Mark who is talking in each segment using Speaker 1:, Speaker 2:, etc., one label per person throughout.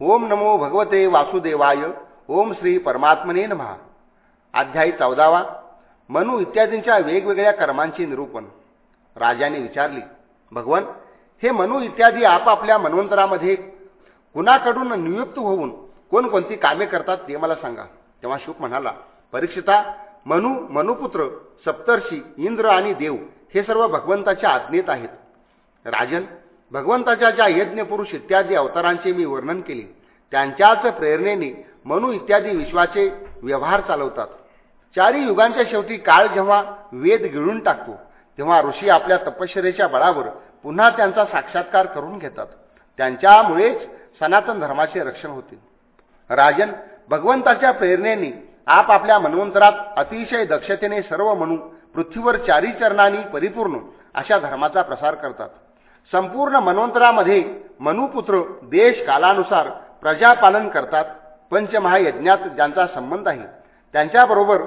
Speaker 1: ओम नमो भगवते वासुदेवाय ओम श्री परमात्मने महा अध्यायी चौदावा. मनु इत्यादींच्या वेगवेगळ्या कर्मांचे निरूपण. राजाने विचारले भगवान हे मनु इत्यादी आपापल्या मनवंतरामध्ये कुणाकडून नियुक्त होऊन कोणकोणती कामे करतात ते मला सांगा. तेव्हा शुक म्हणाला परीक्षिता मनु मनुपुत्र सप्तर्षी इंद्र आणि देव हे सर्व भगवंताच्या आज्ञेत आहेत. राजन भगवंताच्या ज्या यज्ञपुरुष इत्यादी अवतारांचे मी वर्णन केले त्यांच्याच प्रेरणेने मनु इत्यादी विश्वाचे व्यवहार चालवतात. चारी युगांच्या शेवटी काळ जेव्हा वेद गिळून टाकतो तेव्हा ऋषी आपल्या तपश्चरेच्या बळावर पुन्हा त्यांचा साक्षात्कार करून घेतात. त्यांच्यामुळेच सनातन धर्माचे रक्षण होते. राजन भगवंताच्या प्रेरणेने आप आपल्या मनवंतरात अतिशय दक्षतेने सर्व म्हणू पृथ्वीवर चारी चरणांनी परिपूर्ण अशा धर्माचा प्रसार करतात. संपूर्ण मनवंतरामध्ये मनुपुत्र देश कालानुसार प्रजापालन करतात. पंचमहायज्ञात ज्यांचा संबंध आहे त्यांच्याबरोबर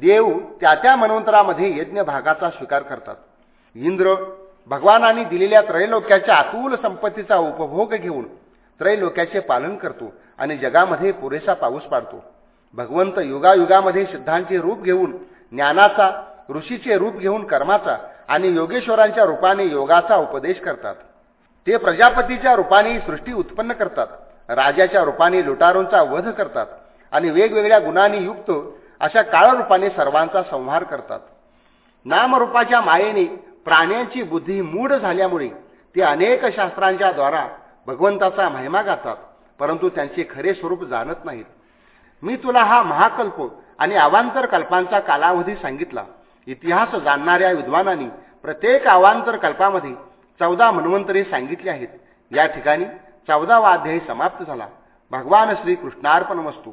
Speaker 1: देव त्या त्या मनवंतरामध्ये यज्ञ भागाचा स्वीकार करतात. इंद्र भगवानांनी दिलेल्या त्रैलोक्याच्या अतुल संपत्तीचा उपभोग घेऊन त्रैलोक्याचे पालन करतो आणि जगामध्ये पुरेसा पाऊस पाडतो. भगवंत युगायुगामध्ये सिद्धांचे रूप घेऊन ज्ञानाचा ऋषीचे रूप घेऊन कर्माचा आणि योगेश्वरांच्या रूपाने योगाचा उपदेश करतात. ते प्रजापतीच्या रूपाने सृष्टी उत्पन्न करतात. राजाच्या रूपाने लुटारूंचा वध करतात. आणि वेगवेगळ्या गुणांनी युक्त अशा काळरूपाने सर्वांचा संहार करतात. नामरूपाच्या मायेने प्राण्यांची बुद्धी मूढ झाल्यामुळे ते अनेक शास्त्रांच्या द्वारा भगवंताचा महिमा गातात परंतु त्यांचे खरे स्वरूप जाणत नाहीत. मी तुला हा महाकल्प आणि अवांतर कल्पांचा कालावधी सांगितला. इतिहास जाणणाऱ्या विद्वानांनी प्रत्येक अवांतर कल्पामध्ये चौदा मन्वंतरे सांगितली आहेत. या ठिकाणी चौदावा अध्यायी समाप्त झाला. भगवान श्री कृष्णार्पण वस्तू